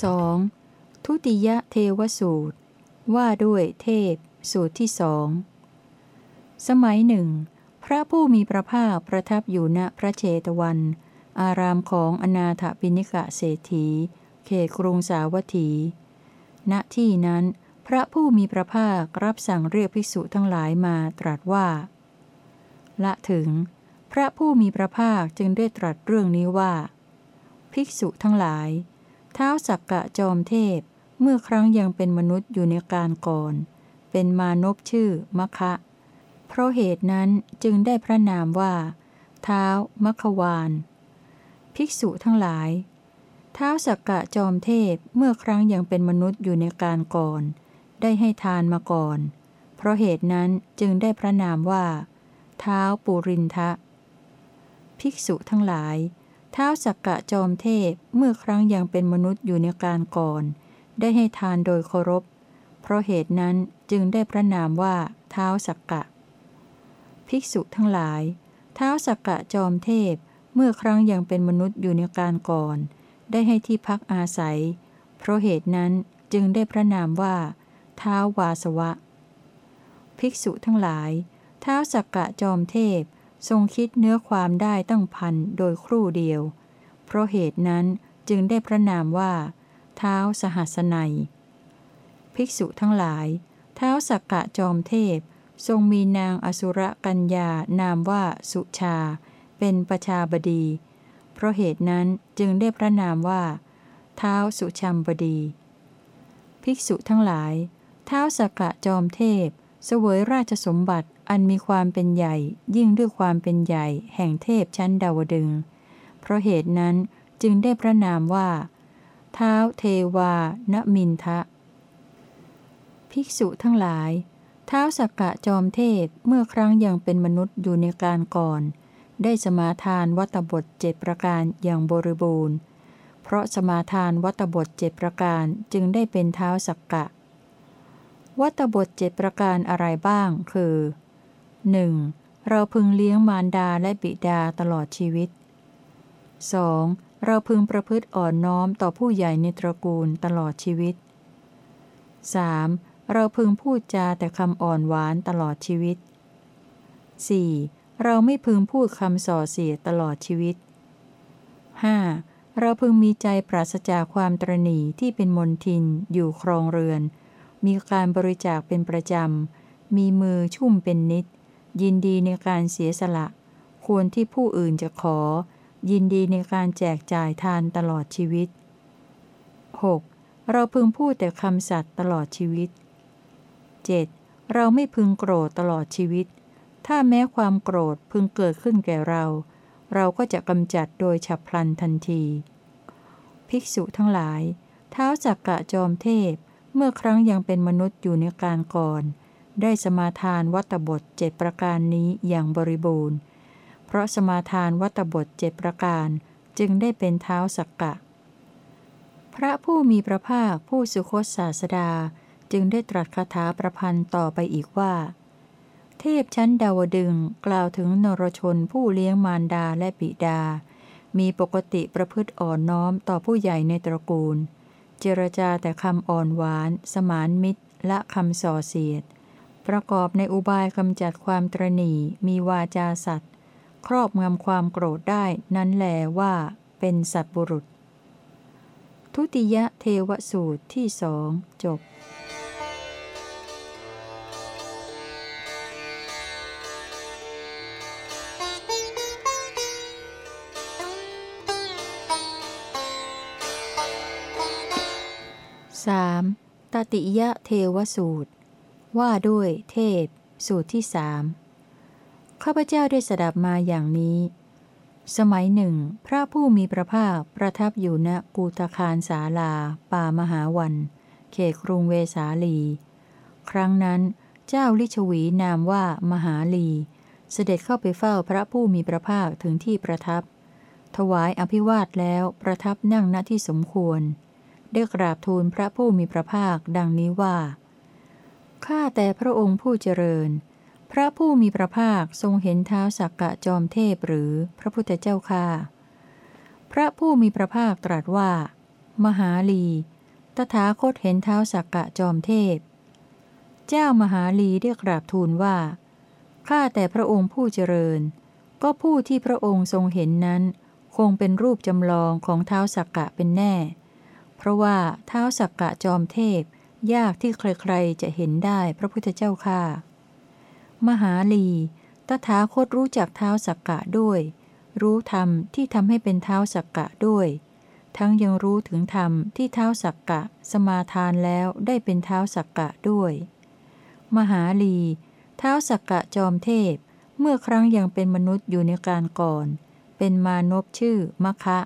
2. ทุติยเทวสูตร ว่าด้วยเทพ สูตรที่สอง สมัยหนึ่ง พระผู้มีพระภาคประทับอยู่ณพระเชตวัน อารามของอนาถปิณิกะเศรษฐี เขตกรุงสาวัตถี ณที่นั้น พระผู้มีพระภาครับสั่งเรียกภิกษุทั้งหลายมาตรัสว่า ละถึง พระผู้มีพระภาคจึงได้ตรัสเรื่องนี้ว่า ภิกษุทั้งหลาย ท้าสักกะจอมเทพ เมื่อครั้งยังเป็นมนุษย์อยู่ในการก่อน เป็นมานพชื่อมคะ เพราะเหตุนั้นจึงได้พระนามว่า เท้ามัควานภิกษุทั้งหลาย เท้าสักกะจอมเทพเมื่อครั้งยังเป็นมนุษย์อยู่ในการก่อน ได้ให้ทานมาก่อน เพราะเหตุนั้นจึงได้พระนามว่า เท้าปุรินทะ ภิกษุทั้งหลาย ท้าวสักกะจอมเทพเมื่อครั้งยังเป็นมนุษย์อยู่ในการก่อน ได้ให้ทานโดยเคารพ เพราะเหตุนั้นจึงได้พระนามว่าเท้าสักกะ ภิกษุทั้งหลายเท้าสักกะจอมเทพเมื่อครั้งยังเป็นมนุษย์อยู่ในการก่อน ได้ให้ที่พักอาศัย เพราะเหตุนั้นจึงได้พระนามว่าเท้าวาสวะ ภิกษุทั้งหลายเท้าสักกะจอมเทพ ทรงคิดเนื้อความได้ตั้งพันโดยครู่เดียว เพราะเหตุนั้นจึงได้พระนามว่า เท้าสหัสนัย ภิกษุทั้งหลาย เท้าสักกะจอมเทพ ทรงมีนางอสุรกัญญานามว่าสุชา เป็นประชาบดี เพราะเหตุนั้นจึงได้พระนามว่า เท้าสุชัมบดี ภิกษุทั้งหลาย เท้าสักกะจอมเทพ เสวยราชสมบัติ อันมีความเป็นใหญ่ยิ่งด้วยความเป็นใหญ่แห่งเทพชั้นดาวดึง เพราะเหตุนั้นจึงได้พระนามว่า เท้าเทวา นมินทะ ภิกษุทั้งหลาย เท้าสักกะจอมเทพเมื่อครั้งยังเป็นมนุษย์อยู่ในการก่อน ได้สมาทานวัตบทเจ็ดประการอย่างบริบูรณ์ เพราะสมาทานวัตบทเจ็ดประการจึงได้เป็นเท้าสักกะ วัตบทเจ็ดประการอะไรบ้าง คือ 1. เราพึงเลี้ยงมารดาและบิดาตลอดชีวิต 2. เราพึงประพฤติอ่อนน้อมต่อผู้ใหญ่ในตระกูลตลอดชีวิต 3. เราพึงพูดจาแต่คำอ่อนหวานตลอดชีวิต 4. เราไม่พึงพูดคำส่อเสียตลอดชีวิต 5. เราพึงมีใจปราศจากความตรณีที่เป็นมนทิน อยู่ครองเรือน มีการบริจาคเป็นประจำ มีมือชุ่มเป็นนิด ยินดีในการเสียสละ ควรที่ผู้อื่นจะขอ ยินดีในการแจกจ่ายทานตลอดชีวิต 6. เราพึงพูดแต่คำสัตย์ตลอดชีวิต 7. เราไม่พึงโกรธตลอดชีวิต ถ้าแม้ความโกรธพึงเกิดขึ้นแก่เรา เราก็จะกำจัดโดยฉับพลันทันที ภิกษุทั้งหลาย เท้าจักกะจอมเทพ เมื่อครั้งยังเป็นมนุษย์อยู่ในการก่อน ได้สมาทานวัตบทเจ็ดประการนี้อย่างบริบูรณ์ เพราะสมาทานวัตบทเจ็ดประการจึงได้เป็นเท้าสักกะ พระผู้มีพระภาคผู้สุคตศาสดาจึงได้ตรัสคาถาประพันธ์ต่อไปอีกว่า เทพชั้นดาวดึงกล่าวถึงนรชนผู้เลี้ยงมารดาและบิดา มีปกติประพฤติอ่อนน้อมต่อผู้ใหญ่ในตระกูล เจรจาแต่คำอ่อนหวาน สมานมิตร และคำส่อเสียด ประกอบในอุบายกำจัดความตรณีมีวาจาสัตว์ ครอบงำความโกรธได้นั้นแลว่าเป็นสัตบุรุษ ทุติยเทวสูตรที่สองจบสามตติยะเทวสูตร ว่าด้วยเทพ สูตรที่สามข้าพเจ้าได้สดับมาอย่างนี้ สมัยหนึ่ง พระผู้มีพระภาคประทับอยู่ณกูตคารสาลา ป่ามหาวัน เขตกรุงเวสาลี ครั้งนั้นเจ้าลิชวีนามว่ามหาลี เสด็จเข้าไปเฝ้าพระผู้มีพระภาคถึงที่ประทับ ถวายอภิวาทแล้วประทับนั่งณที่สมควร ได้กราบทูลพระผู้มีพระภาคดังนี้ว่า ข้าแต่พระองค์ผู้เจริญ พระผู้มีพระภาคทรงเห็นเท้าสักกะจอมเทพหรือพระพุทธเจ้าค่าพระผู้มีพระภาคตรัสว่า มหาลี ตถาคตเห็นเท้าสักกะจอมเทพ เจ้ามหาลีเรียกราบทูลว่า ข้าแต่พระองค์ผู้เจริญ ก็ผู้ที่พระองค์ทรงเห็นนั้น คงเป็นรูปจำลองของเท้าสักกะเป็นแน่ เพราะว่าเท้าสักกะจอมเทพ ยากที่ใครๆจะเห็นได้พระพุทธเจ้าค่ามหาลี ตถาคตรู้จักเท้าสักกะด้วย รู้ธรรมที่ทำให้เป็นเท้าสักกะด้วย ทั้งยังรู้ถึงธรรมที่เท้าสักกะ สมาทานแล้วได้เป็นเท้าสักกะด้วย มหาลี เท้าสักกะจอมเทพ เมื่อครั้งยังเป็นมนุษย์อยู่ในการก่อน เป็นมานพชื่อมะคะ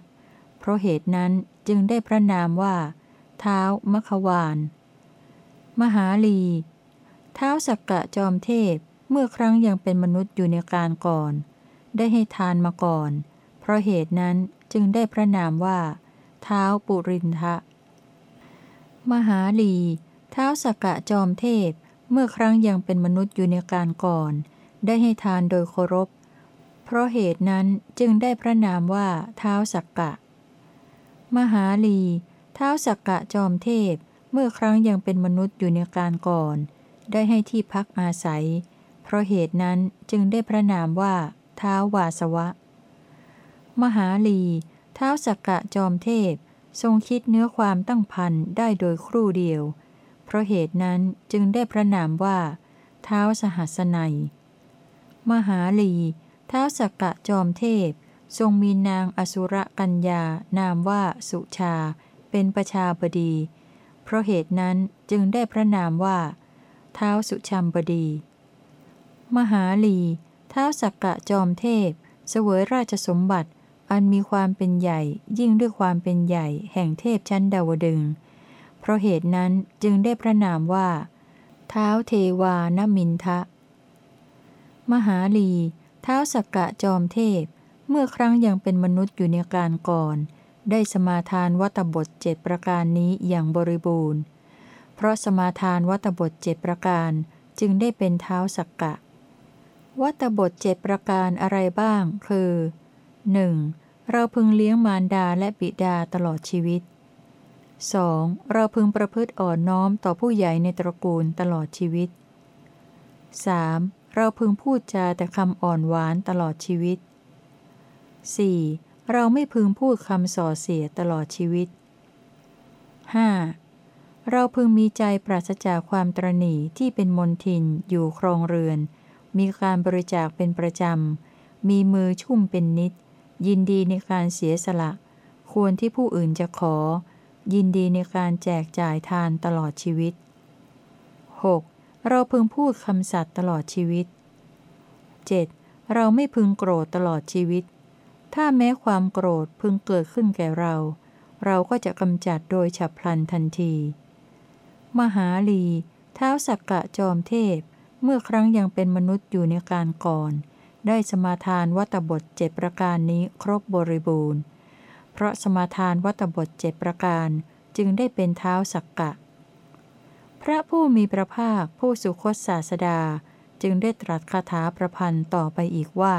เพราะเหตุนั้นจึงได้พระนามว่า เท้ามะควาน มหาลี เท้าสักกะจอมเทพเมื่อครั้งยังเป็นมนุษย์อยู่ในการก่อน ได้ให้ทานมาก่อน เพราะเหตุนั้นจึงได้พระนามว่า เท้าปุรินทะ มหาลี เท้าสักกะจอมเทพเมื่อครั้งยังเป็นมนุษย์อยู่ในการก่อน ได้ให้ทานโดยเคารพ เพราะเหตุนั้นจึงได้พระนามว่าเท้าสักกะ มหาลี เท้าสักกะจอมเทพ เมื่อครั้งยังเป็นมนุษย์อยู่ในการก่อน ได้ให้ที่พักอาศัย เพราะเหตุนั้นจึงได้พระนามว่า เท้าวาสวะ มหาลีเท้าสักกะจอมเทพ ทรงคิดเนื้อความตั้งพันได้โดยครู่เดียว เพราะเหตุนั้นจึงได้พระนามว่า เท้าสหัสนัย มหาลีเท้าสักกะจอมเทพ ทรงมีนางอสุรกัญญานามว่าสุชา เป็นประชาบดี เพราะเหตุนั้นจึงได้พระนามว่า เท้าสุชัมบดี มหาลี เท้าสักกะจอมเทพ เสวยราชสมบัติ อันมีความเป็นใหญ่ยิ่งด้วยความเป็นใหญ่แห่งเทพชั้นดาวดึง เพราะเหตุนั้นจึงได้พระนามว่า เท้าเทวานมินทะ มหาลี เท้าสักกะจอมเทพ เมื่อครั้งยังเป็นมนุษย์อยู่ในการก่อน ได้สมาทานวัตบทเจ็ดประการนี้อย่างบริบูรณ์ เพราะสมาทานวัตบทเจ็ดประการจึงได้เป็นเท้าสักกะ วัตบทเจ็ดประการอะไรบ้าง คือ 1. เราพึงเลี้ยงมารดาและบิดาตลอดชีวิต 2. เราพึงประพฤติอ่อนน้อมต่อผู้ใหญ่ในตระกูลตลอดชีวิต 3. เราพึงพูดจาแต่คำอ่อนหวานตลอดชีวิต 4. เราไม่พึงพูดคำส่อเสียตลอดชีวิต 5. เราพึงมีใจปราศจากความตรณีที่เป็นมนทิน อยู่ครองเรือน มีการบริจาคเป็นประจำ มีมือชุ่มเป็นนิด ยินดีในการเสียสละ ควรที่ผู้อื่นจะขอ ยินดีในการแจกจ่ายทานตลอดชีวิต 6. เราพึงพูดคำสัตย์ตลอดชีวิต 7. เราไม่พึงโกรธตลอดชีวิต ถ้าแม้ความโกรธพึงเกิดขึ้นแก่เรา เราก็จะกำจัดโดยฉับพลันทันที มหาลีเท้าสักกะจอมเทพ เมื่อครั้งยังเป็นมนุษย์อยู่ในการก่อน ได้สมาทานวัตบทเจประการนี้ครบบริบูรณ์ เพราะสมาทานวัตบทเจประการจึงได้เป็นเท้าสักกะ พระผู้มีพระภาคผู้สุคตศาสดาจึงได้ตรัสคาถาประพันธ์ต่อไปอีกว่า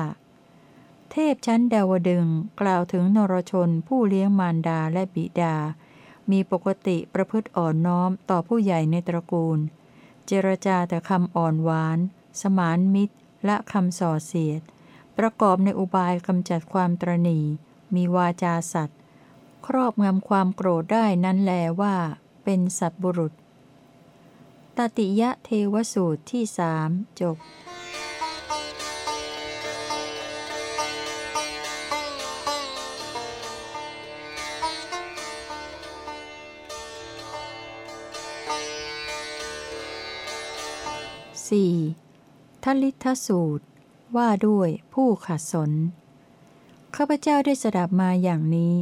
เทพชั้นดาวดึงกล่าวถึงนรชนผู้เลี้ยงมารดาและบิดา มีปกติประพฤติอ่อนน้อมต่อผู้ใหญ่ในตระกูล เจรจาแต่คำอ่อนหวาน สมานมิตร และคำส่อเสียด ประกอบในอุบายกำจัดความตรณีมีวาจาสัตว์ ครอบงำความโกรธได้นั้นแลว่า เป็นสัตบุรุษ ตติยะเทวสูตรที่สามจบ 4. ทลิทสูตร ว่าด้วยผู้ขัดสน ข้าพเจ้าได้สดับมาอย่างนี้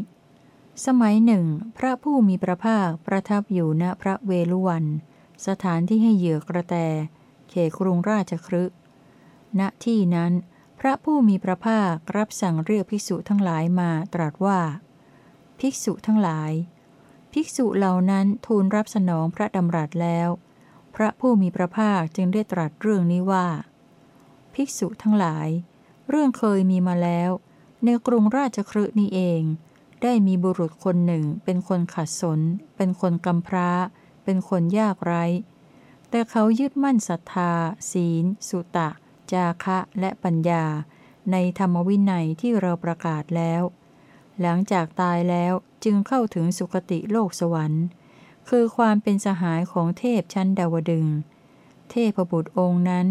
สมัยหนึ่ง พระผู้มีพระภาคประทับอยู่ณพระเวลุวัน สถานที่ให้เหยื่อกระแต เขครุงราชครึณที่นั้น พระผู้มีพระภาครับสั่งเรียกภิกษุทั้งหลายมาตรัสว่า ภิกษุทั้งหลาย ภิกษุเหล่านั้นทูลรับสนองพระดำรัสแล้ว พระผู้มีพระภาคจึงได้ตรัสเรื่องนี้ว่า ภิกษุทั้งหลาย เรื่องเคยมีมาแล้ว ในกรุงราชครืนี้เอง ได้มีบุรุษคนหนึ่ง เป็นคนขัดสน เป็นคนกำพร้า เป็นคนยากไร้ แต่เขายึดมั่นศรัทธา ศีล สุตะ จาคะและปัญญา ในธรรมวินัยที่เราประกาศแล้ว หลังจากตายแล้วจึงเข้าถึงสุคติโลกสวรรค์ คือความเป็นสหายของเทพชั้นดาวดึง เทพบุตรองค์นั้น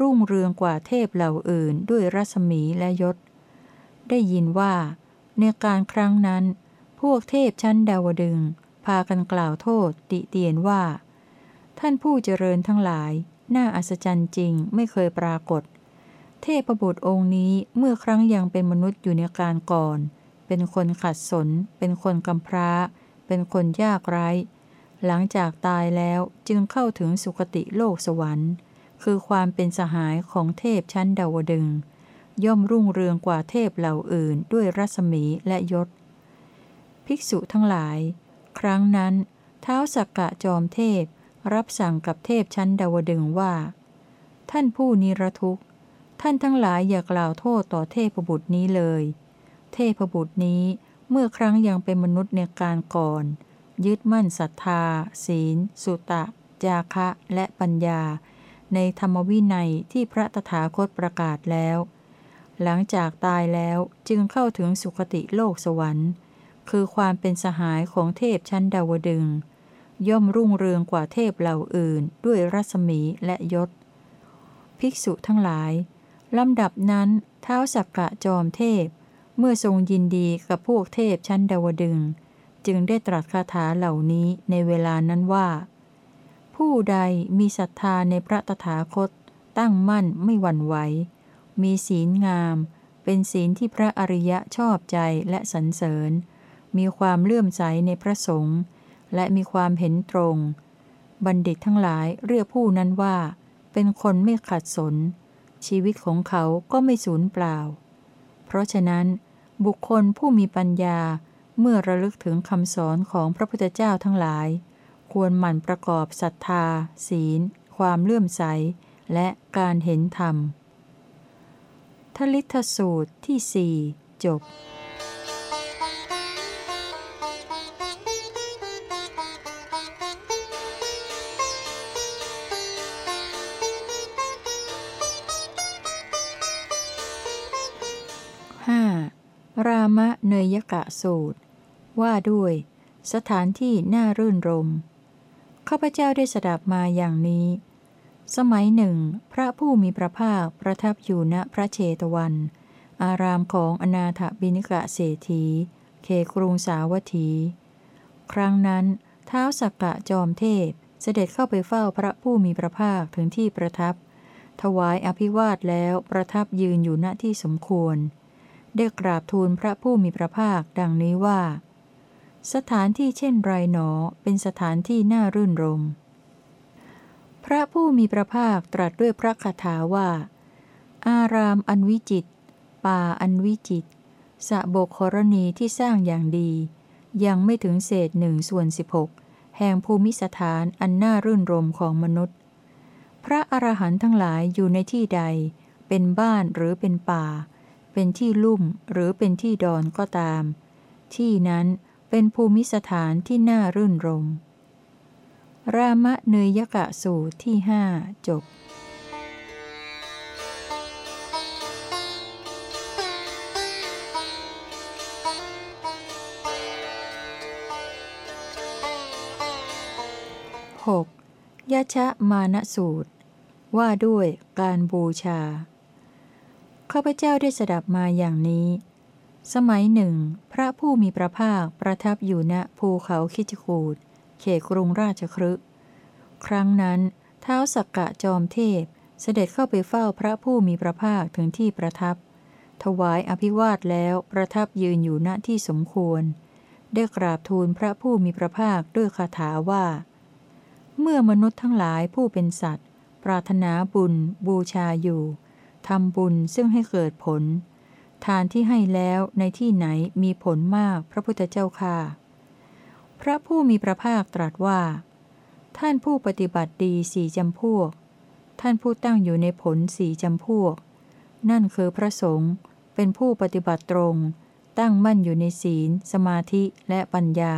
รุ่งเรืองกว่าเทพเหล่าอื่นด้วยรัศมีและยศ ได้ยินว่า ในการครั้งนั้น พวกเทพชั้นดาวดึง พากันกล่าวโทษติเตียนว่า ท่านผู้เจริญทั้งหลาย น่าอัศจรรย์จริงไม่เคยปรากฏ เทพบุตรองค์นี้เมื่อครั้งยังเป็นมนุษย์อยู่ในการก่อน เป็นคนขัดสน เป็นคนกำพร้า เป็นคนยากไร้ หลังจากตายแล้วจึงเข้าถึงสุคติโลกสวรรค์ คือความเป็นสหายของเทพชั้นดาวดึง ย่อมรุ่งเรืองกว่าเทพเหล่าอื่นด้วยรัศมีและยศ ภิกษุทั้งหลาย ครั้งนั้น เท้าสักกะจอมเทพรับสั่งกับเทพชั้นดาวดึงว่า ท่านผู้นิรทุกข์ ท่านทั้งหลายอย่ากล่าวโทษต่อเทพบุตรนี้เลย เทพบุตรนี้เมื่อครั้งยังเป็นมนุษย์ในการก่อน ยึดมั่นศรัทธา ศีล สุตะ จาคะ และปัญญา ในธรรมวินัยที่พระตถาคตประกาศแล้ว หลังจากตายแล้วจึงเข้าถึงสุคติโลกสวรรค์ คือความเป็นสหายของเทพชั้นดาวดึง ย่อมรุ่งเรืองกว่าเทพเหล่าอื่น ด้วยรัศมีและยศ ภิกษุทั้งหลายลำดับนั้นเท้าสักกะจอมเทพ เมื่อทรงยินดีกับพวกเทพชั้นดาวดึง จึงได้ตรัสคาถาเหล่านี้ในเวลานั้นว่า ผู้ใดมีศรัทธาในพระตถาคต ตั้งมั่นไม่หวั่นไหว มีศีลงาม เป็นศีลที่พระอริยะชอบใจและสรรเสริญ มีความเลื่อมใสในพระสงฆ์และมีความเห็นตรง บัณฑิตทั้งหลายเรียกผู้นั้นว่า เป็นคนไม่ขัดสน ชีวิตของเขาก็ไม่สูญเปล่า เพราะฉะนั้นบุคคลผู้มีปัญญา เมื่อระลึกถึงคำสอนของพระพุทธเจ้าทั้งหลาย ควรหมั่นประกอบศรัทธา ศีล ความเลื่อมใส และการเห็นธรรม ทลิทสูตรที่สี่จบห้ารามะเนยกะสูตร ว่าด้วย สถานที่น่ารื่นรม ข้าพเจ้าได้สดับมาอย่างนี้ สมัยหนึ่ง พระผู้มีพระภาคประทับอยู่ณพระเชตวัน อารามของอนาถบิณกะเศรษฐีเคกรุงสาวัตถี ครั้งนั้นเท้าสักกะจอมเทพเสด็จเข้าไปเฝ้าพระผู้มีพระภาคถึงที่ประทับ ถวายอภิวาทแล้วประทับยืนอยู่ณที่สมควร ได้กราบทูลพระผู้มีพระภาคดังนี้ว่า สถานที่เช่นไรหนอเป็นสถานที่น่ารื่นรม พระผู้มีพระภาคตรัสด้วยพระคาถาว่า อารามอันวิจิต ป่าอันวิจิตสะบกครณีที่สร้างอย่างดี ยังไม่ถึงเศษหนึ่งส่วนสิบหกแห่งภูมิสถานอันน่ารื่นรมของมนุษย์ พระอรหันต์ทั้งหลายอยู่ในที่ใด เป็นบ้านหรือเป็นป่า เป็นที่ลุ่มหรือเป็นที่ดอนก็ตาม ที่นั้น เป็นภูมิสถานที่น่ารื่นรม รามะเนยยกะสูตรที่ห้าจบหกยะชะมานสูตร ว่าด้วยการบูชา ข้าพเจ้าได้สดับมาอย่างนี้ สมัยหนึ่ง พระผู้มีพระภาคประทับอยู่ณภูเขาคิจกูดเขตกรุงราชครึครั้งนั้น เท้าสักกะจอมเทพ เสด็จเข้าไปเฝ้าพระผู้มีพระภาคถึงที่ประทับ ถวายอภิวาทแล้วประทับยืนอยู่ณที่สมควร ได้กราบทูลพระผู้มีพระภาคด้วยคาถาว่า เมื่อมนุษย์ทั้งหลายผู้เป็นสัตว์ ปรารถนาบุญ บูชาอยู่ทำบุญซึ่งให้เกิดผล ทานที่ให้แล้วในที่ไหนมีผลมากพระพุทธเจ้าค่ะ พระผู้มีพระภาคตรัสว่า ท่านผู้ปฏิบัติดีสี่จำพวก ท่านผู้ตั้งอยู่ในผลสี่จำพวก นั่นคือพระสงฆ์เป็นผู้ปฏิบัติตรง ตั้งมั่นอยู่ในศีล สมาธิและปัญญา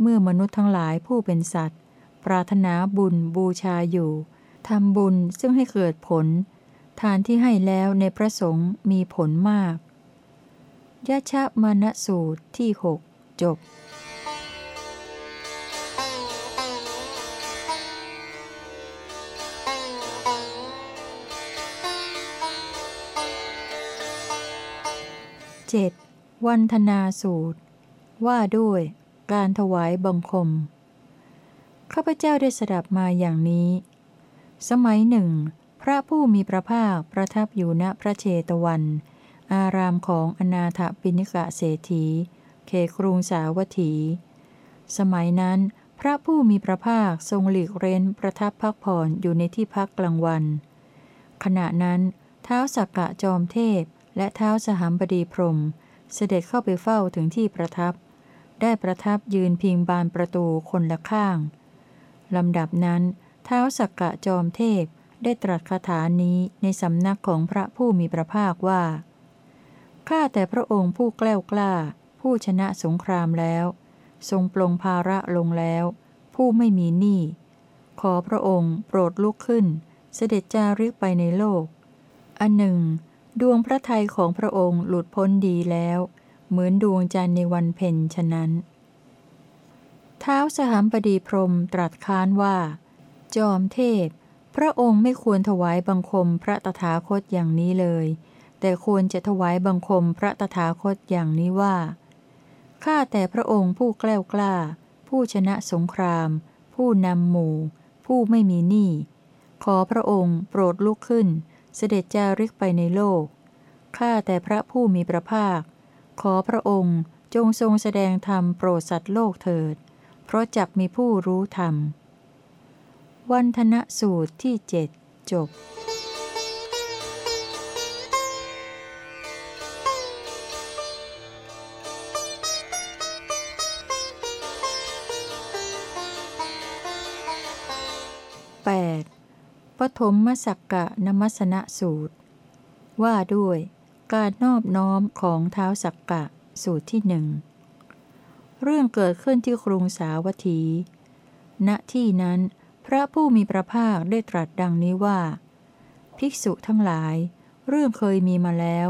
เมื่อมนุษย์ทั้งหลายผู้เป็นสัตว์ ปรารถนาบุญบูชาอยู่ทำบุญซึ่งให้เกิดผล ทานที่ให้แล้วในพระสงฆ์มีผลมากยะชะมณสูตรที่หกจบ 7. วันธนาสูตร ว่าด้วยการถวายบังคม ข้าพเจ้าได้สดับมาอย่างนี้ สมัยหนึ่ง พระผู้มีพระภาคประทับอยู่ณพระเชตวัน อารามของอนาถปิณิกะเศรษฐีเขครุงสาวัตถี สมัยนั้น พระผู้มีพระภาคทรงหลีกเร้นประทับพักผ่อนอยู่ในที่พักกลางวัน ขณะนั้นเท้าสักกะจอมเทพและเท้าสหัมบดีพรม เสด็จเข้าไปเฝ้าถึงที่ประทับ ได้ประทับยืนพิงบานประตูคนละข้างลำดับนั้น เท้าสักกะจอมเทพ ได้ตรัสคาถานี้ในสำนักของพระผู้มีพระภาคว่า ข้าแต่พระองค์ผู้แกล้วกล้า ผู้ชนะสงครามแล้ว ทรงปลงภาระลงแล้ว ผู้ไม่มีหนี้ ขอพระองค์โปรดลุกขึ้น เสด็จจาริกไปในโลก อันหนึ่ง ดวงพระทัยของพระองค์หลุดพ้นดีแล้ว เหมือนดวงจันทร์ในวันเพ็ญฉะนั้น เท้าสหัมปดีพรมตรัสค้านว่า จอมเทพพ ระองค์ไม่ควรถวายบังคมพระตถาคตอย่างนี้เลย แต่ควรจะถวายบังคมพระตถาคตอย่างนี้ว่า ข้าแต่พระองค์ผู้แกล้วกล้า ผู้ชนะสงคราม ผู้นำหมู่ ผู้ไม่มีหนี้ ขอพระองค์โปรดลุกขึ้น เสด็จจาริกไปในโลก ข้าแต่พระผู้มีพระภาค ขอพระองค์จงทรงแสดงธรรมโปรดสัตว์โลกเถิด เพราะจักมีผู้รู้ธรรม วันธนสูตรที่เจ็ดจบ 8. ปฐมมสักกะนมัสนสูตร ว่าด้วยการนอบน้อมของเท้าสักกะสูตรที่หนึ่งเรื่องเกิดขึ้นที่กรุงสาวัตถี ณที่นั้น ระผู้มีพระภาคได้ตรัสดังนี้ว่า ภิกษุทั้งหลาย เรื่องเคยมีมาแล้ว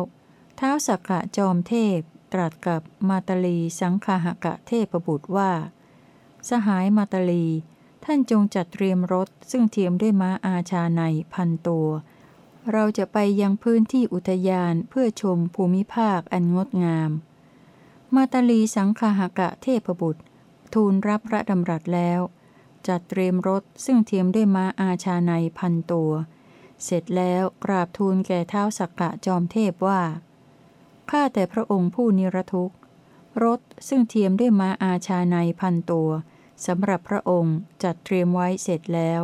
เท้าสักกะจอมเทพ ตรัสกับมาตลีสังคาหกะเทพบุตรว่า สหายมาตลีท่านจงจัดเตรียมรถซึ่งเทียมด้วยม้าอาชาในพันตัว เราจะไปยังพื้นที่อุทยานเพื่อชมภูมิภาคอันงดงาม มาตาลีสังคาหกะเทพบุตร ทูลรับพระดำรัสแล้ว จัดเตรียมรถซึ่งเทียมด้วยม้าอาชาในพันตัว เสร็จแล้วกราบทูลแก่เท้าสักกะจอมเทพว่า ข้าแต่พระองค์ผู้นิรทุกข์ รถซึ่งเทียมด้วยม้าอาชาในพันตัวสำหรับพระองค์จัดเตรียมไว้เสร็จแล้ว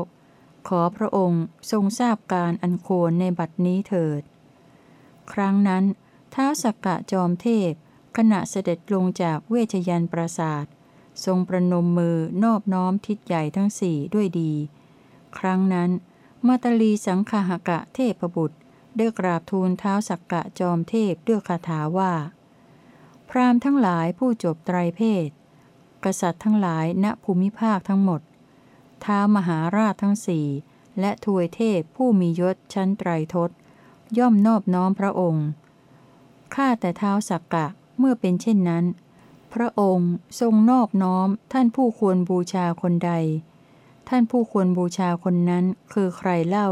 ขอพระองค์ทรงทราบการอันโคนในบัดนี้เถิด ครั้งนั้นท้าวสักกะจอมเทพ ขณะเสด็จลงจากเวชยันปราศาสตร์ ทรงประนมมือนอบน้อมทิศใหญ่ทั้งสี่ด้วยดี ครั้งนั้น มาตลีสังคหกะเทพบุตรได้กราบทูลเท้าสักกะจอมเทพด้วยคาถาว่า พรามทั้งหลายผู้จบไตรเพศ กษัตริย์ทั้งหลายณภูมิภาคทั้งหมด ท้ามหาราชทั้งสี่และทวยเทพผู้มียศชั้นไตรทศ ย่อมนอบน้อมพระองค์ ข้าแต่เท้าสักกะเมื่อเป็นเช่นนั้น พระองค์ทรงนอบน้อมท่านผู้ควรบูชาคนใด ท่านผู้ควรบูชาคนนั้นคือใครเล่า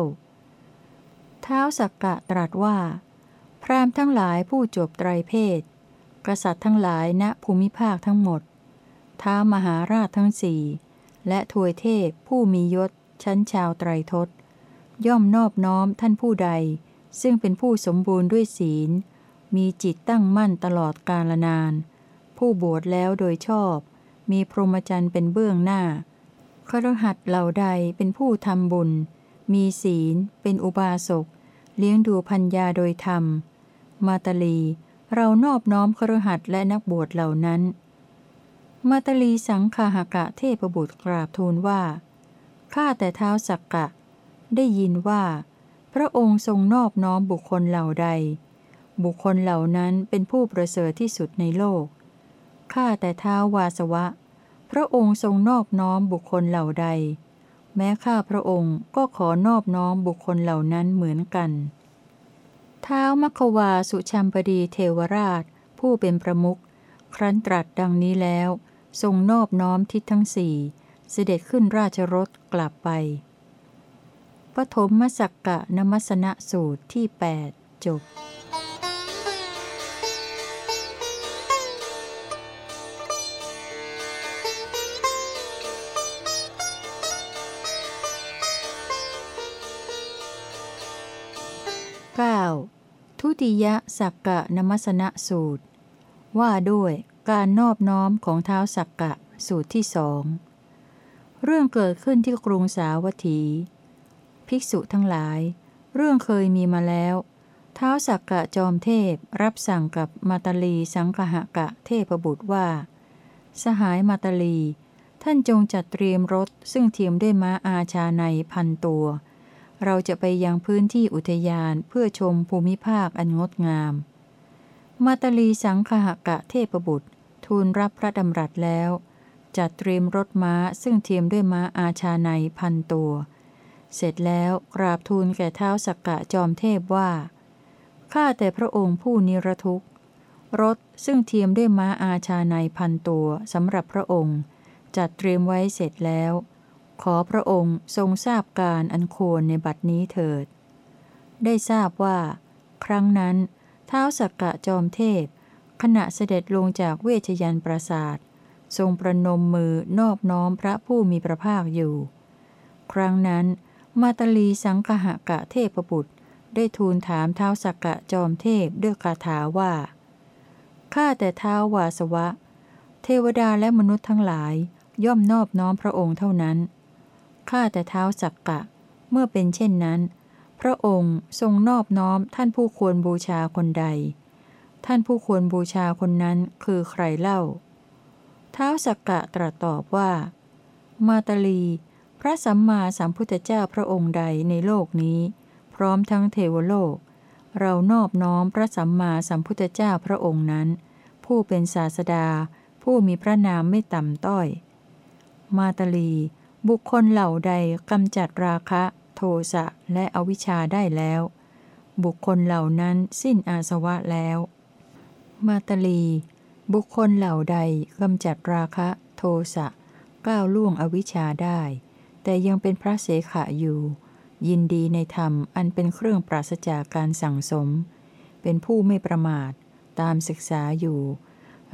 เท้าสักกะตรัสว่า พรามทั้งหลายผู้จบไตรเพศ กษัตริย์ทั้งหลายณภูมิภาคทั้งหมด ท้ามหาราชทั้งสี่ และทวยเทพผู้มียศ ชั้นชาวไตรทศ ย่อมนอบน้อมท่านผู้ใด ซึ่งเป็นผู้สมบูรณ์ด้วยศีล มีจิตตั้งมั่นตลอดกาลนาน ผู้บวชแล้วโดยชอบ มีพรหมจรรย์เป็นเบื้องหน้าครหัดเหล่าใดเป็นผู้ทำบุญ มีศีล เป็นอุบาสก เลี้ยงดูพัญญาโดยธรรม มาตลี เรานอบน้อมครหัดและนักบวชเหล่านั้น มาตลีสังคาหกะเทพบุตรกราบทูลว่า ข้าแต่เท้าสักกะ ได้ยินว่า พระองค์ทรงนอบน้อมบุคคลเหล่าใด บุคคลเหล่านั้นเป็นผู้ประเสริฐที่สุดในโลก ข้าแต่เท้าวาสวะ พระองค์ทรงนอบน้อมบุคคลเหล่าใด แม้ข้าพระองค์ก็ขอนอบน้อมบุคคลเหล่านั้นเหมือนกันเท้ามัควาสุชัมปดีเทวราช ผู้เป็นประมุขครั้นตรัสดังนี้แล้ว ทรงนอบน้อมทิศทั้งสี่เสด็จขึ้นราชรถกลับไปปฐมมสักกะนมัสนะสูตรที่ 8 จบ 9. ทุติยสักกะนมัสนะสูตร ว่าด้วยการนอบน้อมของเท้าสักกะสูตรที่สองเรื่องเกิดขึ้นที่กรุงสาวัตถี ภิกษุทั้งหลาย เรื่องเคยมีมาแล้ว เท้าสักกะจอมเทพรับสั่งกับมาตาลีสังคหกะเทพบุตรว่า สหายมาตาลี ท่านจงจัดเตรียมรถซึ่งเทียมด้วยม้าอาชาในพันตัว เราจะไปยังพื้นที่อุทยานเพื่อชมภูมิภาคอันงดงาม มาตาลีสังคหกะเทพบุตร ทูลรับพระดำรัสแล้ว จัดเตรียมรถม้าซึ่งเทียมด้วยม้าอาชาในพันตัว เสร็จแล้วกราบทูลแก่เท้าสักกะจอมเทพว่า ข้าแต่พระองค์ผู้นิรทุกข์ รถซึ่งเทียมด้วยม้าอาชาในพันตัวสำหรับพระองค์ จัดเตรียมไว้เสร็จแล้ว ขอพระองค์ทรงทราบการอันควรในบัดนี้เถิด ได้ทราบว่า ครั้งนั้นเท้าสักกะจอมเทพ ขณะเสด็จลงจากเวชยันปราศาสตร์ทรงประนมมือนอบน้อมพระผู้มีพระภาคอยู่ ครั้งนั้นมาตาลีสังคหกะเทพบุตร ได้ทูลถามเท้าสักกะจอมเทพด้วยคาถาว่า ข้าแต่เท้าวาสวะ เทวดาและมนุษย์ทั้งหลายย่อมนอบน้อมพระองค์เท่านั้น ข้าแต่เท้าสักกะ เมื่อเป็นเช่นนั้น พระองค์ทรงนอบน้อมท่านผู้ควรบูชาคนใด ท่านผู้ควรบูชาคนนั้นคือใครเล่า เท้าสักกะตรัสตอบว่า มาตาลี พระสัมมาสัมพุทธเจ้าพระองค์ใดในโลกนี้ พร้อมทั้งเทวโลก เรานอบน้อมพระสัมมาสัมพุทธเจ้าพระองค์นั้น ผู้เป็นศาสดา ผู้มีพระนามไม่ต่ำต้อย มาตาลี บุคคลเหล่าใดกำจัดราคะ โทสะและอวิชชาได้แล้ว บุคคลเหล่านั้นสิ้นอาสวะแล้ว มาตาลี บุคคลเหล่าใดกำจัดราคะ โทสะก้าวล่วงอวิชชาได้ แต่ยังเป็นพระเสขะอยู่ ยินดีในธรรมอันเป็นเครื่องปราศจากการสั่งสม เป็นผู้ไม่ประมาท ตามศึกษาอยู่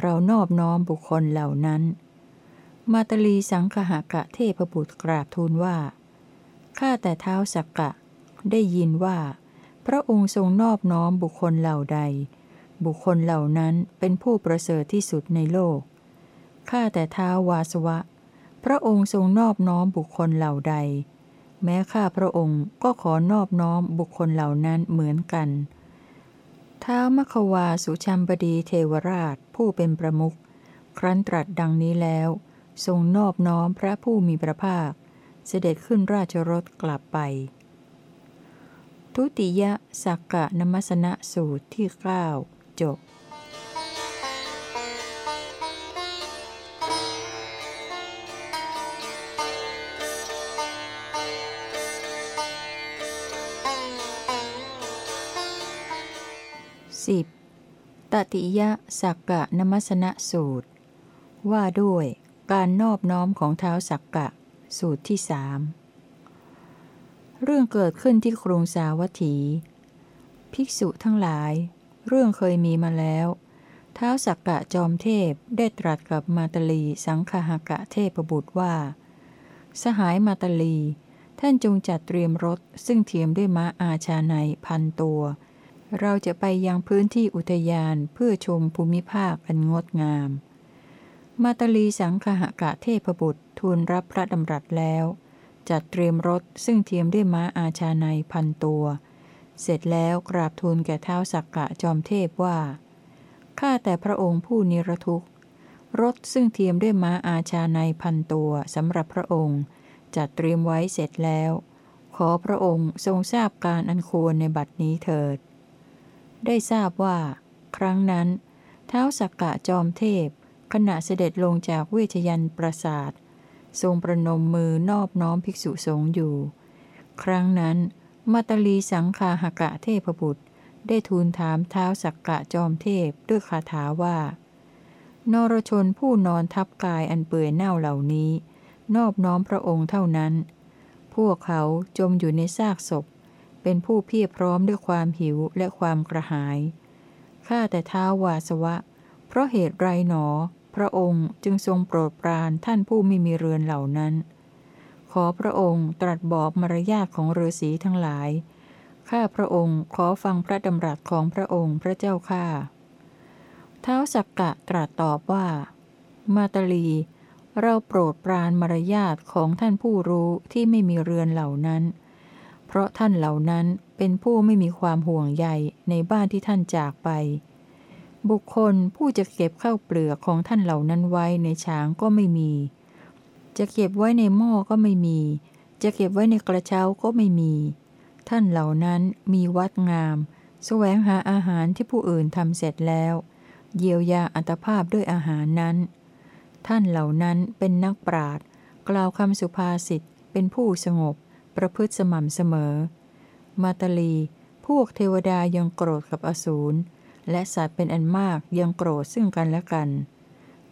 เรานอบน้อมบุคคลเหล่านั้น มาตาลีสังคหกะเทพบุตรกราบทูลว่า ข้าแต่เท้าสักกะ ได้ยินว่า พระองค์ทรงนอบน้อมบุคคลเหล่าใด บุคคลเหล่านั้นเป็นผู้ประเสริฐที่สุดในโลก ข้าแต่เท้าวาสวะ พระองค์ทรงนอบน้อมบุคคลเหล่าใด แม้ข้าพระองค์ก็ขอนอบน้อมบุคคลเหล่านั้นเหมือนกันท้ามควาสุชัมบดีเทวราชผู้เป็นประมุข ครั้นตรัสดังนี้แล้ว ทรงนอบน้อมพระผู้มีพระภาค เสด็จขึ้นราชรถกลับไป ทุติยสักกะนมัสนะสูตรที่9จบ 10. ตติยสักกะนมัสนะสูตร ว่าด้วย การนอบน้อมของเท้าสักกะ สูตรที่สามเรื่องเกิดขึ้นที่กรุงสาวัตถี ภิกษุทั้งหลาย เรื่องเคยมีมาแล้วเท้าสักกะจอมเทพได้ตรัสกับมาตาลีสังคหกะเทพบุตรว่า สหายมาตาลี ท่านจงจัดเตรียมรถซึ่งเทียมด้วยม้าอาชาในพันตัว เราจะไปยังพื้นที่อุทยานเพื่อชมภูมิภาคอันงดงาม มาตาลีสังคหกะเทพบุตรทูลรับพระดำรัสแล้ว จัดเตรียมรถซึ่งเทียมด้วยม้าอาชาในพันตัว เสร็จแล้วกราบทูลแก่เท้าสักกะจอมเทพว่า ข้าแต่พระองค์ผู้นิรทุกข์ รถซึ่งเทียมด้วยม้าอาชาในพันตัวสำหรับพระองค์ จัดเตรียมไว้เสร็จแล้ว ขอพระองค์ทรงทราบการอันควรในบัดนี้เถิด ได้ทราบว่า ครั้งนั้น เท้าสักกะจอมเทพ ขณะเสด็จลงจากเวชยันปราสาททรงประนมมือนอบน้อมภิกษุสงฆ์อยู่ ครั้งนั้น มาตลีสังคาหกะเทพบุตร ได้ทูลถามเท้าสักกะจอมเทพด้วยคาถาว่า นรชนผู้นอนทับกายอันเปื่อยเน่าเหล่านี้ นอบน้อมพระองค์เท่านั้น พวกเขาจมอยู่ในซากศพ เป็นผู้เพียรพร้อมด้วยความหิวและความกระหาย ข้าแต่เท้าวาสวะ เพราะเหตุไรหนอ พระองค์จึงทรงโปรดปรานท่านผู้ไม่มีเรือนเหล่านั้น ขอพระองค์ตรัสบอกมารยาทของฤาษีทั้งหลาย ข้าพระองค์ขอฟังพระดำรัสของพระองค์พระเจ้าข้าเท้าสักกะตรัสตอบว่า มาตลี เราโปรดปรานมารยาทของท่านผู้รู้ที่ไม่มีเรือนเหล่านั้น เพราะท่านเหล่านั้นเป็นผู้ไม่มีความห่วงใยในบ้านที่ท่านจากไป บุคคลผู้จะเก็บข้าวเปลือกของท่านเหล่านั้นไว้ในช้างก็ไม่มี จะเก็บไว้ในหม้อก็ไม่มี จะเก็บไว้ในกระเช้าก็ไม่มี ท่านเหล่านั้นมีวัดงาม แสวงหาอาหารที่ผู้อื่นทำเสร็จแล้ว เยียวยาอัตภาพด้วยอาหารนั้น ท่านเหล่านั้นเป็นนักปราดกล่าวคำสุภาษิตเป็นผู้สงบ ประพฤติสม่ำเสมอ มาตลี พวกเทวดายังโกรธกับอสูร และสัตว์เป็นอันมากยังโกรธซึ่งกันและกัน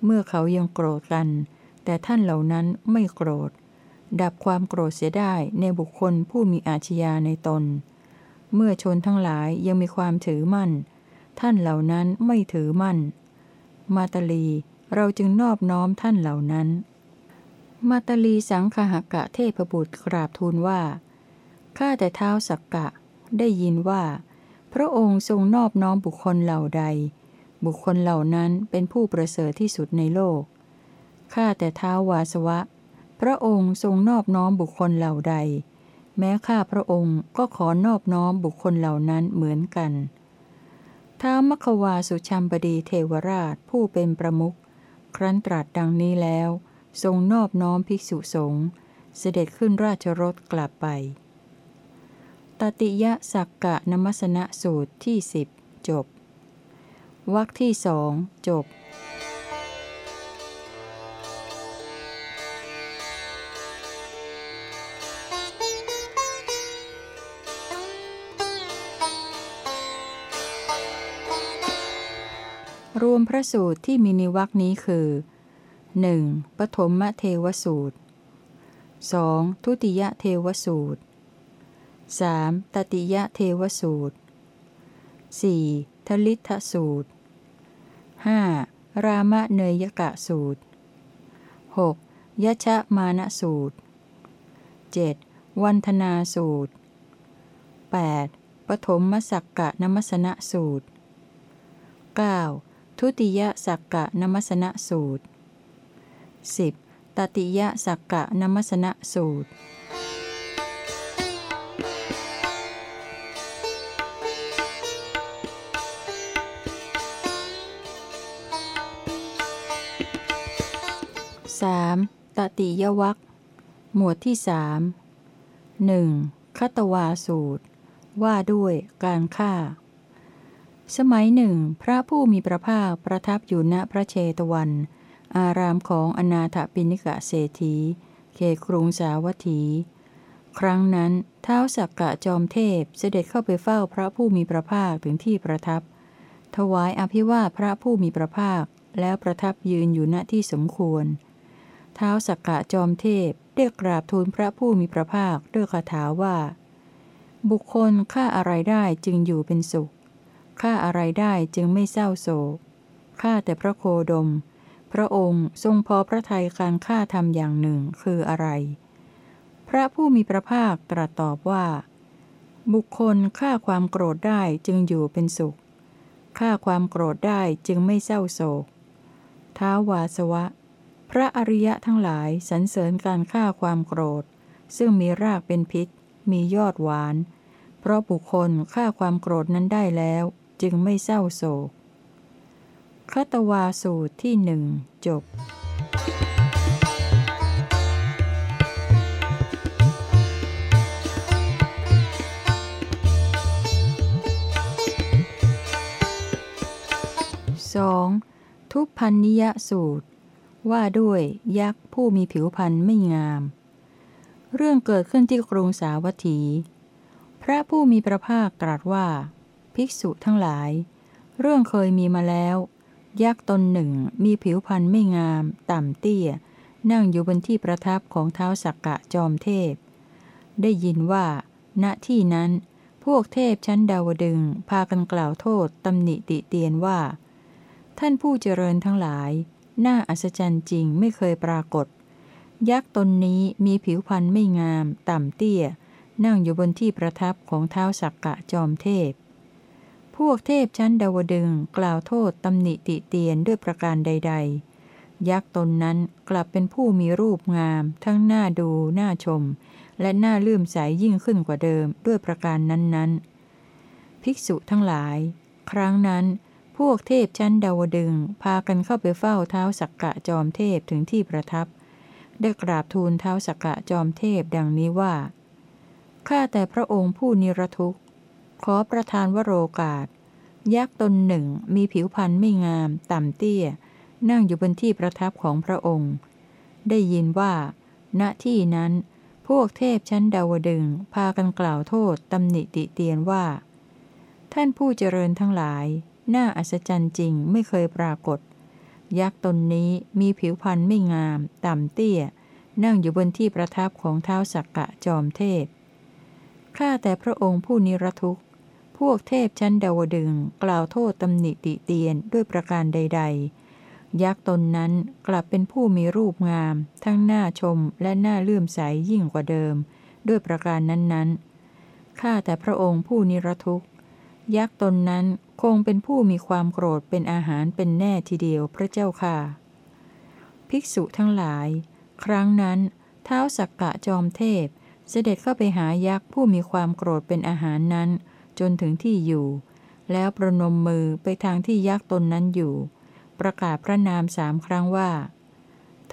เมื่อเขายังโกรธกัน แต่ท่านเหล่านั้นไม่โกรธ ดับความโกรธเสียได้ในบุคคลผู้มีอาชญาในตน เมื่อชนทั้งหลายยังมีความถือมั่น ท่านเหล่านั้นไม่ถือมั่น มาตลีเราจึงนอบน้อมท่านเหล่านั้น มาตลีสังคหกะเทพบุตรกราบทูลว่า ข้าแต่เท้าสักกะ ได้ยินว่า พระองค์ทรงนอบน้อมบุคคลเหล่าใด บุคคลเหล่านั้นเป็นผู้ประเสริฐที่สุดในโลก ข้าแต่ท้าววาสวะ พระองค์ทรงนอบน้อมบุคคลเหล่าใด แม้ข้าพระองค์ก็ขอนอบน้อมบุคคลเหล่านั้นเหมือนกันท้าวมควาสุชัมบดีเทวราชผู้เป็นประมุขครั้นตรัสดังนี้แล้ว ทรงนอบน้อมภิกษุสงฆ์เสด็จขึ้นราชรถกลับไป ตติยะสักกะนมัสนะสูตรที่สิบจบวรรคที่สองจบรวมพระสูตรที่มีในวรรคนี้คือ 1. ปฐมเทวสูตร 2. ทุติยเทวสูตร 3. ตติยะเทวสูตร 4. ทลิทสูตร 5. รามเนยกะสูตร 6. ยชะมานะสูตร 7. วันธนาสูตร 8. ปฐมมสักกะนมัสนะสูตร 9. ทุติยสักกะนมัสนะสูตร 10. ตติยสักกะนมัสนะสูตร 3. ตติยวัคหมวดที่สามหนึ่งคตวาสูตร ว่าด้วยการฆ่า สมัยหนึ่ง พระผู้มีพระภาคประทับอยู่ณพระเชตวัน อารามของอนาถปิณิกะเศรษฐีเขตกรุงสาวัตถี ครั้งนั้นเท้าสักกะจอมเทพเสด็จเข้าไปเฝ้าพระผู้มีพระภาคถึงที่ประทับ ถวายอภิวาพระผู้มีพระภาคแล้วประทับยืนอยู่ณที่สมควร ท้าวสักกะจอมเทพได้กราบทูลพระผู้มีพระภาคด้วยคาถาว่า บุคคลฆ่าอะไรได้จึงอยู่เป็นสุขฆ่าอะไรได้จึงไม่เศร้าโศกฆ่าแต่พระโคดม พระองค์ทรงพอพระทัยการฆ่าทำอย่างหนึ่งคืออะไร พระผู้มีพระภาคตรัสตอบว่า บุคคลฆ่าความโกรธได้จึงอยู่เป็นสุขฆ่าความโกรธได้จึงไม่เศร้าโศกท้าวาสวะ พระอริยะทั้งหลายสรรเสริญการฆ่าความโกรธ ซึ่งมีรากเป็นพิษ มียอดหวาน เพราะบุคคลฆ่าความโกรธนั้นได้แล้ว จึงไม่เศร้าโศกคตวาสูตรที่หนึ่งจบว 2. ทุพพันนิยสูตร ว่าด้วยยักษ์ผู้มีผิวพรรณไม่งาม เรื่องเกิดขึ้นที่กรุงสาวัตถี พระผู้มีพระภาคตรัสว่า ภิกษุทั้งหลาย เรื่องเคยมีมาแล้ว ยักษ์ตนหนึ่งมีผิวพรรณไม่งาม ต่ำเตี้ย นั่งอยู่บนที่ประทับของเท้าสักกะจอมเทพ ได้ยินว่า ณที่นั้น พวกเทพชั้นดาวดึงพากันกล่าวโทษตำหนิติเตียนว่า ท่านผู้เจริญทั้งหลาย น่าอัศจรรย์จริงไม่เคยปรากฏ ยักษ์ตนนี้มีผิวพรรณไม่งาม ต่ำเตี้ย นั่งอยู่บนที่ประทับของเท้าสักกะจอมเทพ พวกเทพชั้นดาวดึงกล่าวโทษตำหนิติเตียนด้วยประการใด ๆ ยักษ์ตนนั้นกลับเป็นผู้มีรูปงาม ทั้งหน้าดูหน้าชม และหน้าเลื่อมใสยยิ่งขึ้นกว่าเดิมด้วยประการนั้นๆ ภิกษุทั้งหลาย ครั้งนั้น พวกเทพชั้นดาวดึงพากันเข้าไปเฝ้าเท้าสักกะจอมเทพถึงที่ประทับ ได้กราบทูลเท้าสักกะจอมเทพดังนี้ว่า ข้าแต่พระองค์ผู้นิรทุกข์ ขอประทานวโรกาส ยักษ์ตนหนึ่งมีผิวพรรณไม่งาม ต่ำเตี้ย นั่งอยู่บนที่ประทับของพระองค์ ได้ยินว่า ณที่นั้น พวกเทพชั้นดาวดึงพากันกล่าวโทษตำหนิติเตียนว่า ท่านผู้เจริญทั้งหลาย น่าอัศจรรย์จริงไม่เคยปรากฏ ยักษ์ตนนี้มีผิวพรรณไม่งาม ต่ำเตี้ย นั่งอยู่บนที่ประทับของเท้าสักกะจอมเทพ ข้าแต่พระองค์ผู้นิรทุกข์ พวกเทพชั้นดาวดึงกล่าวโทษตำหนิติเตียนด้วยประการใด ๆ ยักษ์ตนนั้นกลับเป็นผู้มีรูปงาม ทั้งหน้าชมและหน้าเลื่อมใสยิ่งกว่าเดิม ด้วยประการนั้นๆข้าแต่พระองค์ผู้นิรทุกข์ ยักษ์ตนนั้น คงเป็นผู้มีความโกรธเป็นอาหารเป็นแน่ทีเดียวพระเจ้าค่ะ ภิกษุทั้งหลาย ครั้งนั้น เท้าสักกะจอมเทพ เสด็จเข้าไปหายักษ์ผู้มีความโกรธเป็นอาหารนั้น จนถึงที่อยู่ แล้วประนมมือไปทางที่ยักษ์ตนนั้นอยู่ ประกาศพระนามสามครั้งว่า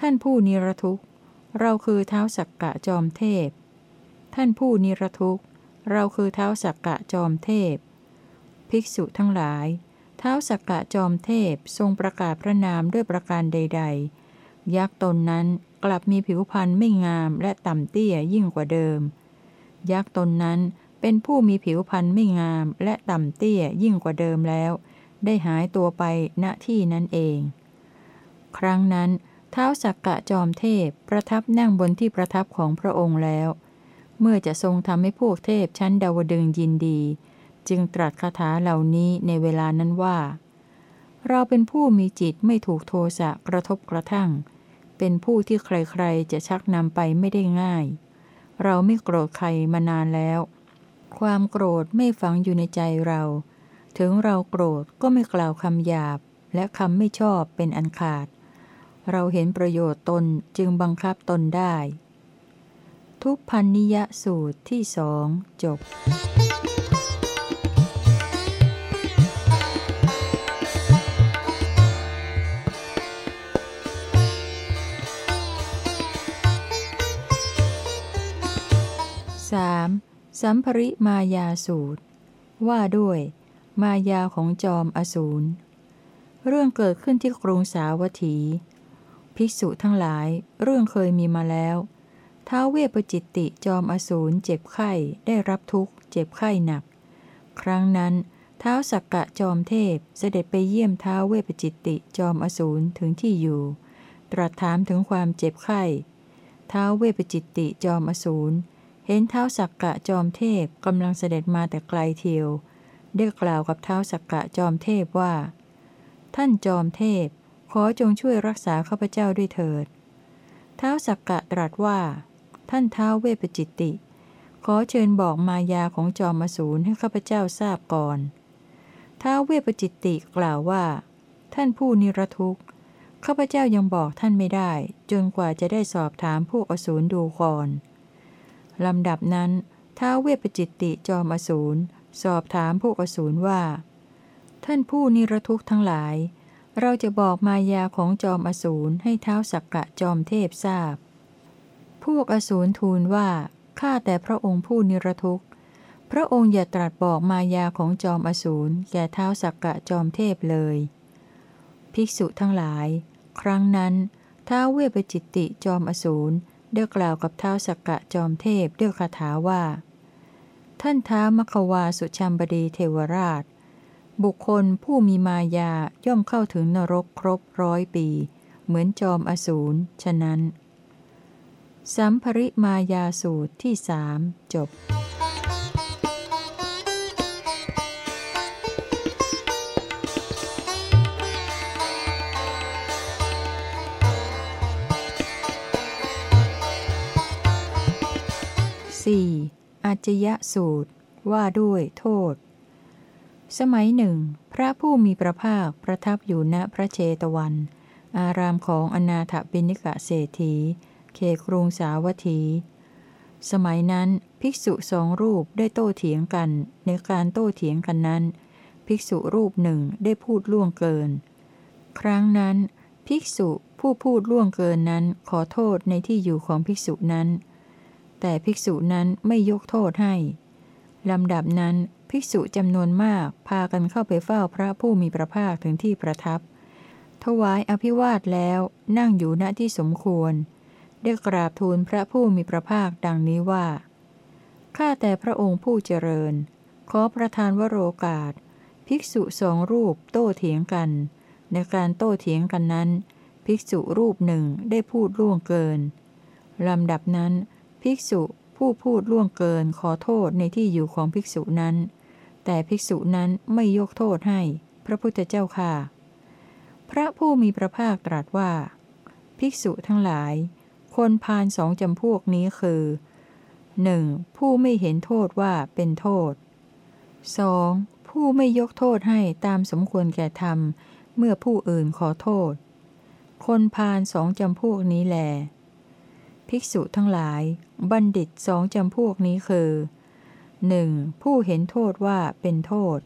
ท่านผู้นิรทุกข์ เราคือเท้าสักกะจอมเทพ ท่านผู้นิรทุกข์ เราคือเท้าสักกะจอมเทพ ภิกษุทั้งหลาย เท้าสักกะจอมเทพทรงประกาศพระนามด้วยประการใด ๆ ยักษ์ตนนั้นกลับมีผิวพรรณไม่งามและต่ำเตี้ยยิ่งกว่าเดิม ยักษ์ตนนั้นเป็นผู้มีผิวพรรณไม่งามและต่ำเตี้ยยิ่งกว่าเดิมแล้ว ได้หายตัวไปณที่นั้นเอง ครั้งนั้นเท้าสักกะจอมเทพประทับนั่งบนที่ประทับของพระองค์แล้ว เมื่อจะทรงทำให้พวกเทพชั้นดาวดึงยินดี จึงตรัสคาถาเหล่านี้ในเวลานั้นว่า เราเป็นผู้มีจิตไม่ถูกโทสะกระทบกระทั่ง เป็นผู้ที่ใครๆจะชักนำไปไม่ได้ง่าย เราไม่โกรธใครมานานแล้ว ความโกรธไม่ฝังอยู่ในใจเรา ถึงเราโกรธก็ไม่กล่าวคำหยาบ และคำไม่ชอบเป็นอันขาด เราเห็นประโยชน์ตนจึงบังคับตนได้ ทุพพันนิยสูตรที่สองจบ 3. สัมภริมายาสูตร ว่าด้วย มายาของจอมอสูร เรื่องเกิดขึ้นที่กรุงสาวัตถี ภิกษุทั้งหลายเรื่องเคยมีมาแล้วท้าเวปจิตติจอมอสูรเจ็บไข้ได้รับทุกข์ เจ็บไข้หนัก ครั้งนั้นเท้าสักกะจอมเทพเสด็จไปเยี่ยมท้าเวปจิตติจอมอสูรถึงที่อยู่ ตรัสถามถึงความเจ็บไข้ท้าเวปจิตติจอมอสูร เห็นเท้าสักกะจอมเทพกำลังเสด็จมาแต่ไกลเทียว ได้กล่าวกับเท้าสักกะจอมเทพว่า ท่านจอมเทพ ขอจงช่วยรักษาข้าพเจ้าด้วยเถิด เท้าสักกะตรัสว่า ท่านเท้าเวปจิตติ ขอเชิญบอกมายาของจอมอสูรให้ข้าพเจ้าทราบก่อนท้าเวปจิตติกล่าวว่า ท่านผู้นิรทุกข์ข้าพเจ้ายังบอกท่านไม่ได้ จนกว่าจะได้สอบถามพวกอสูรดูก่อน ลำดับนั้นท้าวเวปจิตติจอมอสูรสอบถามพวกอสูรว่า ท่านผู้นิรทุกข์ทั้งหลาย เราจะบอกมายาของจอมอสูรให้เท้าสักกะจอมเทพทราบ พวกอสูรทูลว่าข้าแต่พระองค์ผู้นิรทุกข์ พระองค์อย่าตรัสบอกมายาของจอมอสูรแก่เท้าสักกะจอมเทพเลย ภิกษุทั้งหลาย ครั้งนั้นท้าวเวปจิตติจอมอสูร ได้กล่าวกับเท้าสักกะจอมเทพด้วยคาถาว่า ท่านท้ามควาสุชัมบดีเทวราช บุคคลผู้มีมายาย่อมเข้าถึงนรกครบร้อยปี เหมือนจอมอสูรฉะนั้น สัมภริมายาสูตรที่สามจบ 4. อาจยะสูตร ว่าด้วยโทษ สมัยหนึ่ง พระผู้มีพระภาคประทับอยู่ณพระเชตวัน อารามของอนาถบิณิกะเศรษฐีเขครุงสาวัตถี สมัยนั้นภิกษุสองรูปได้โต้เถียงกัน ในการโต้เถียงกันนั้น ภิกษุรูปหนึ่งได้พูดล่วงเกิน ครั้งนั้น ภิกษุผู้พูดล่วงเกินนั้นขอโทษในที่อยู่ของภิกษุนั้น แต่ภิกษุนั้นไม่ยกโทษให้ ลำดับนั้นภิกษุจำนวนมากพากันเข้าไปเฝ้าพระผู้มีพระภาคถึงที่ประทับ ถวายอภิวาทแล้วนั่งอยู่ณที่สมควร ได้กราบทูลพระผู้มีพระภาคดังนี้ว่า ข้าแต่พระองค์ผู้เจริญ ขอประทานวโรกาส ภิกษุสองรูปโต้เถียงกัน ในการโต้เถียงกันนั้น ภิกษุรูปหนึ่งได้พูดล่วงเกิน ลำดับนั้น ภิกษุผู้พูดล่วงเกินขอโทษในที่อยู่ของภิกษุนั้น แต่ภิกษุนั้นไม่ยกโทษให้ พระพุทธเจ้าค่ะ พระผู้มีพระภาคตรัสว่า ภิกษุทั้งหลาย คนพานสองจำพวกนี้คือ 1. ผู้ไม่เห็นโทษว่าเป็นโทษ 2. ผู้ไม่ยกโทษให้ตามสมควรแก่ธรรม เมื่อผู้อื่นขอโทษ คนพานสองจำพวกนี้แหล ภิกษุทั้งหลาย บัณฑิตสองจำพวกนี้คือ 1. ผู้เห็นโทษว่าเป็นโทษ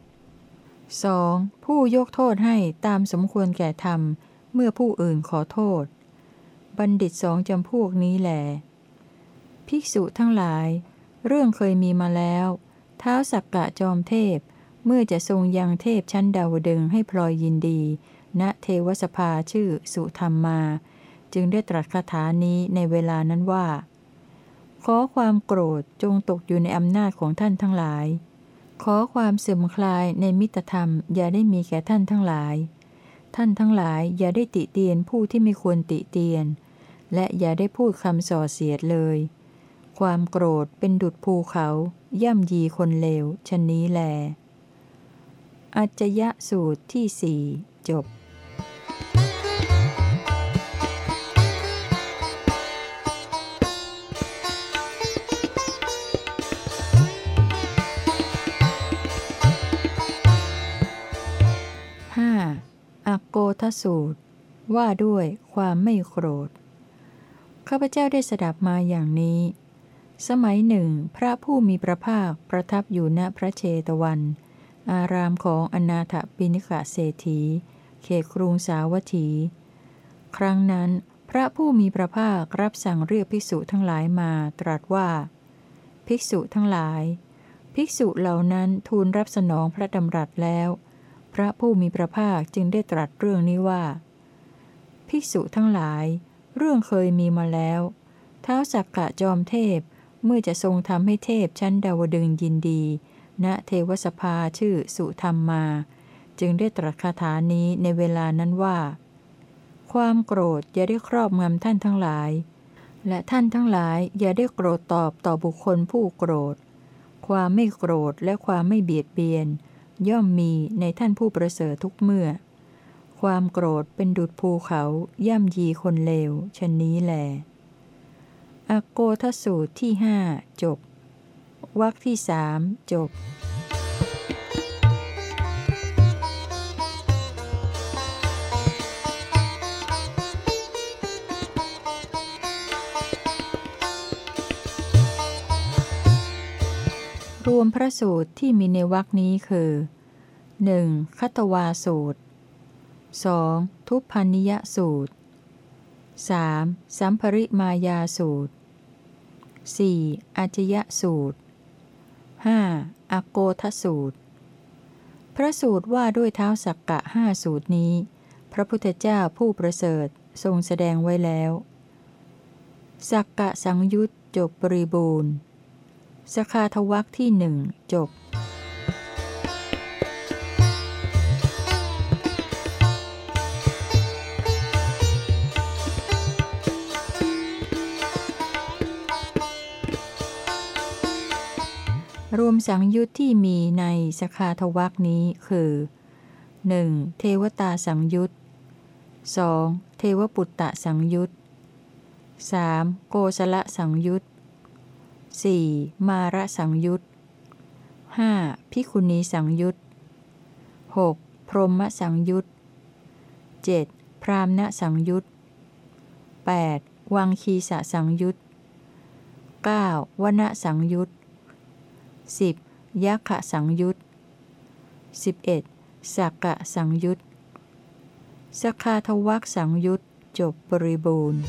2. ผู้ยกโทษให้ตามสมควรแก่ธรรม เมื่อผู้อื่นขอโทษ บัณฑิตสองจำพวกนี้แหลภิกษุทั้งหลาย เรื่องเคยมีมาแล้วเท้าสักกะจอมเทพ เมื่อจะทรงยังเทพชั้นดาวดึงให้พลอยยินดีณเทวสภาชื่อสุธรรมมา จึงได้ตรัสคาถานี้ในเวลานั้นว่า ขอความโกรธจงตกอยู่ในอำนาจของท่านทั้งหลาย ขอความเสื่อมคลายในมิตรธรรม อย่าได้มีแก่ท่านทั้งหลาย ท่านทั้งหลายอย่าได้ติเตียนผู้ที่ไม่ควรติเตียน และอย่าได้พูดคำส่อเสียดเลย ความโกรธเป็นดุดภูเขา ย่ำยีคนเลวชนนี้แล อัจยะสูตรที่สี่จบ อโกทสูตร ว่าด้วยความไม่โกรธ ข้าพเจ้าได้สดับมาอย่างนี้ สมัยหนึ่ง พระผู้มีพระภาคประทับอยู่ณพระเชตวัน อารามของอนาถปิณิกะเศรษฐี เขตกรุงสาวัตถี ครั้งนั้น พระผู้มีพระภาครับสั่งเรียกภิกษุทั้งหลายมาตรัสว่า ภิกษุทั้งหลาย ภิกษุเหล่านั้นทูลรับสนองพระดำรัสแล้ว ระผู้มีพระภาคจึงได้ตรัสเรื่องนี้ว่า ภิกษุทั้งหลาย เรื่องเคยมีมาแล้วเท้าสักกะจอมเทพเมื่อจะทรงทำให้เทพชั้นดาวดึงยินดี ณเทวสภาชื่อสุธรรมมา จึงได้ตรัสคาถานี้ในเวลานั้นว่า ความโกรธอย่าได้ครอบงำท่านทั้งหลาย และท่านทั้งหลายอย่าได้โกรธตอบต่อบุคคลผู้โกรธ ความไม่โกรธและความไม่เบียดเบียน ย่อมมีในท่านผู้ประเสริฐทุกเมื่อ ความโกรธเป็นดุดภูเขาย่ำยีคนเลวชนนี้แหลอโกทสูตรที่ห้าจบวรรคที่สามจบ รวมพระสูตรที่มีในวรคนี้คือหนึ่งคัตวาสูตร 2. ทุพพนิยสูตร 3. สัมภริมายาสูตร 4. อาจยสูตร 5. อโกทสูตร พระสูตรว่าด้วยเท้าสักกะห้าสูตรนี้ พระพุทธเจ้าผู้ประเสริฐทรงแสดงไว้แล้ว สักกะสังยุตจบบริบูรณ์ สคาทวักที่หนึ่งจบรวมสังยุตที่มีในสคาทวักนี้คือ 1. เทวตาสังยุต 2. เทวปุตตะสังยุต 3. โกศละสังยุต 4. มาระสังยุต 5. พิคุณีสังยุต 6. พรหมสังยุต 7. พรามณสังยุต 8. วังคีสะสังยุต 9. วนสังยุต 10. ยักขะสังยุต 11. สักกะสังยุตสคาทวักสังยุตจบบริบูรณ์